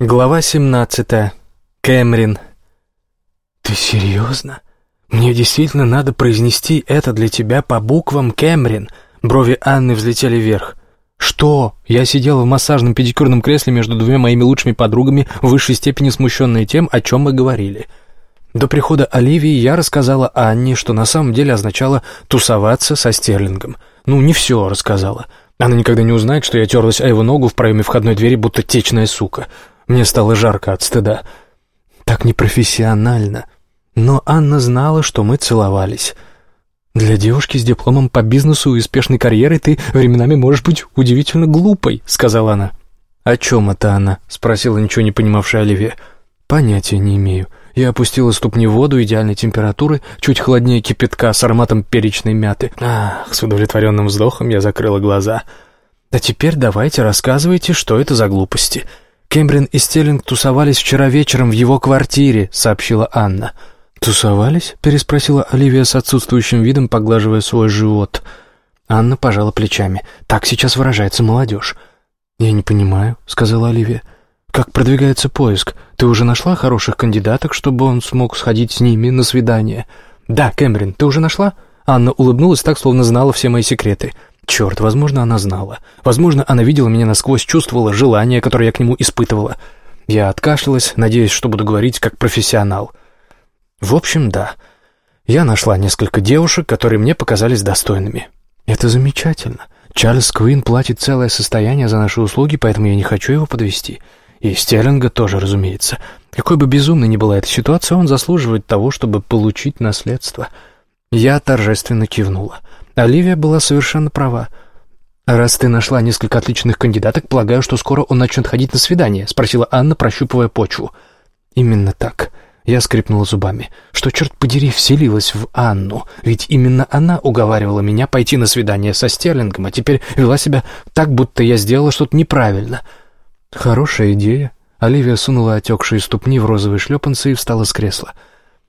Глава 17. Кэмрин. «Ты серьезно? Мне действительно надо произнести это для тебя по буквам Кэмрин?» Брови Анны взлетели вверх. «Что?» Я сидела в массажном педикюрном кресле между двумя моими лучшими подругами, в высшей степени смущенная тем, о чем мы говорили. До прихода Оливии я рассказала Анне, что на самом деле означало «тусоваться со Стерлингом». Ну, не все рассказала. Она никогда не узнает, что я терлась о его ногу в проеме входной двери, будто течная сука. Мне стало жарко от стыда. Так непрофессионально. Но Анна знала, что мы целовались. «Для девушки с дипломом по бизнесу и успешной карьерой ты временами можешь быть удивительно глупой», — сказала она. «О чем это она?» — спросила ничего не понимавшая Оливия. «Понятия не имею. Я опустила ступни в воду идеальной температуры, чуть холоднее кипятка с ароматом перечной мяты. Ах, с удовлетворенным вздохом я закрыла глаза. А теперь давайте рассказывайте, что это за глупости». «Кембрин и Стеллинг тусовались вчера вечером в его квартире», — сообщила Анна. «Тусовались?» — переспросила Оливия с отсутствующим видом, поглаживая свой живот. Анна пожала плечами. «Так сейчас выражается молодежь». «Я не понимаю», — сказала Оливия. «Как продвигается поиск? Ты уже нашла хороших кандидаток, чтобы он смог сходить с ними на свидание?» «Да, Кэмерин, ты уже нашла?» Анна улыбнулась так, словно знала все мои секреты. Черт, возможно, она знала. Возможно, она видела меня насквозь, чувствовала желание, которое я к нему испытывала. Я откашлялась, надеясь, что буду говорить как профессионал. В общем, да. Я нашла несколько девушек, которые мне показались достойными. Это замечательно. Чарльз Квин платит целое состояние за наши услуги, поэтому я не хочу его подвести. И Стерлинга тоже, разумеется. Какой бы безумной ни была эта ситуация, он заслуживает того, чтобы получить наследство. Я торжественно кивнула. Оливия была совершенно права. «Раз ты нашла несколько отличных кандидаток, полагаю, что скоро он начнет ходить на свидание?» — спросила Анна, прощупывая почву. «Именно так». Я скрипнула зубами. Что, черт подери, вселилась в Анну? Ведь именно она уговаривала меня пойти на свидание со Стерлингом, а теперь вела себя так, будто я сделала что-то неправильно. Хорошая идея. Оливия сунула отекшие ступни в розовые шлепанцы и встала с кресла.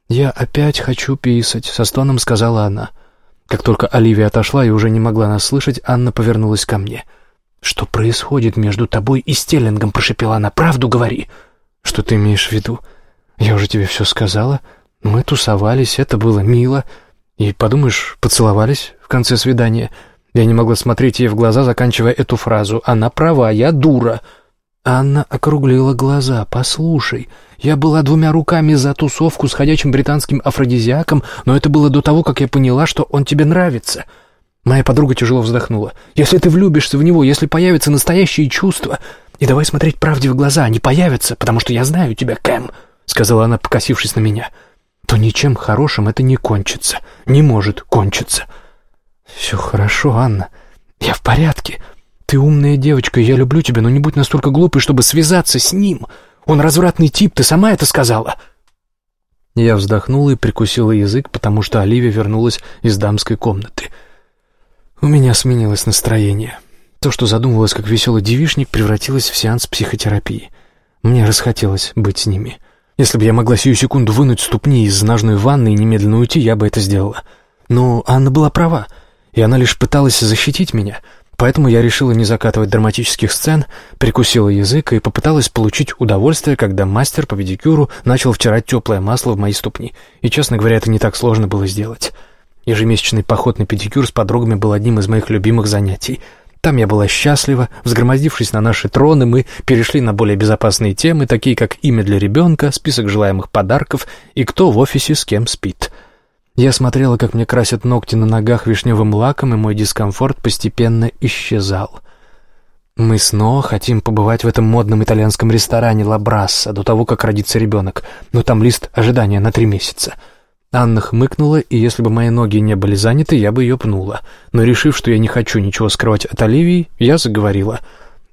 «Я опять хочу писать», — со стоном сказала она. Как только Оливия отошла и уже не могла нас слышать, Анна повернулась ко мне. «Что происходит между тобой и Стеллингом?» — прошепела она. «Правду говори!» «Что ты имеешь в виду?» «Я уже тебе все сказала. Мы тусовались, это было мило. И, подумаешь, поцеловались в конце свидания. Я не могла смотреть ей в глаза, заканчивая эту фразу. Она права, я дура». Анна округлила глаза. «Послушай, я была двумя руками за тусовку с ходячим британским афродизиаком, но это было до того, как я поняла, что он тебе нравится». Моя подруга тяжело вздохнула. «Если ты влюбишься в него, если появятся настоящие чувства, и давай смотреть правде в глаза, они появятся, потому что я знаю тебя, Кэм», — сказала она, покосившись на меня, — «то ничем хорошим это не кончится, не может кончиться». «Все хорошо, Анна, я в порядке. Ты умная девочка, я люблю тебя, но не будь настолько глупой, чтобы связаться с ним». Он развратный тип, ты сама это сказала!» Я вздохнула и прикусила язык, потому что Оливия вернулась из дамской комнаты. У меня сменилось настроение. То, что задумывалось как веселый девишник, превратилось в сеанс психотерапии. Мне расхотелось быть с ними. Если бы я могла сию секунду вынуть ступни из ножной ванны и немедленно уйти, я бы это сделала. Но Анна была права, и она лишь пыталась защитить меня — Поэтому я решила не закатывать драматических сцен, прикусила язык и попыталась получить удовольствие, когда мастер по педикюру начал втирать теплое масло в мои ступни. И, честно говоря, это не так сложно было сделать. Ежемесячный поход на педикюр с подругами был одним из моих любимых занятий. Там я была счастлива, взгромоздившись на наши троны, мы перешли на более безопасные темы, такие как имя для ребенка, список желаемых подарков и кто в офисе с кем спит. Я смотрела, как мне красят ногти на ногах вишневым лаком, и мой дискомфорт постепенно исчезал. Мы снова хотим побывать в этом модном итальянском ресторане «Ла Брасса» до того, как родится ребенок, но там лист ожидания на три месяца. Анна хмыкнула, и если бы мои ноги не были заняты, я бы ее пнула. Но решив, что я не хочу ничего скрывать от Оливии, я заговорила.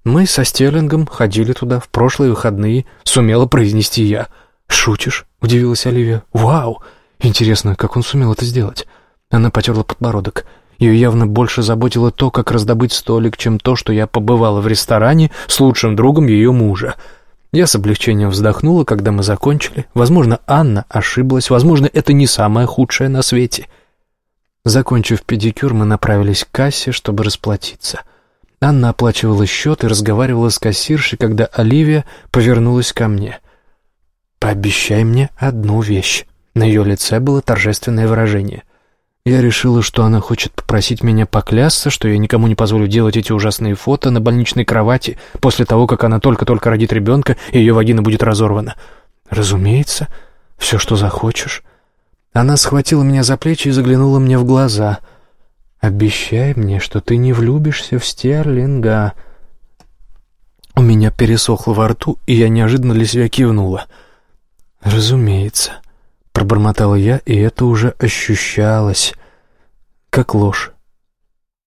«Мы со Стерлингом ходили туда в прошлые выходные», — сумела произнести я. «Шутишь?» — удивилась Оливия. «Вау!» Интересно, как он сумел это сделать? Она потерла подбородок. Ее явно больше заботило то, как раздобыть столик, чем то, что я побывала в ресторане с лучшим другом ее мужа. Я с облегчением вздохнула, когда мы закончили. Возможно, Анна ошиблась, возможно, это не самое худшее на свете. Закончив педикюр, мы направились к кассе, чтобы расплатиться. Анна оплачивала счет и разговаривала с кассиршей, когда Оливия повернулась ко мне. «Пообещай мне одну вещь». На ее лице было торжественное выражение. Я решила, что она хочет попросить меня поклясться, что я никому не позволю делать эти ужасные фото на больничной кровати после того, как она только-только родит ребенка, и ее вагина будет разорвана. «Разумеется, все, что захочешь». Она схватила меня за плечи и заглянула мне в глаза. «Обещай мне, что ты не влюбишься в Стерлинга». У меня пересохло во рту, и я неожиданно для себя кивнула. «Разумеется», — пробормотала я, и это уже ощущалось, как ложь.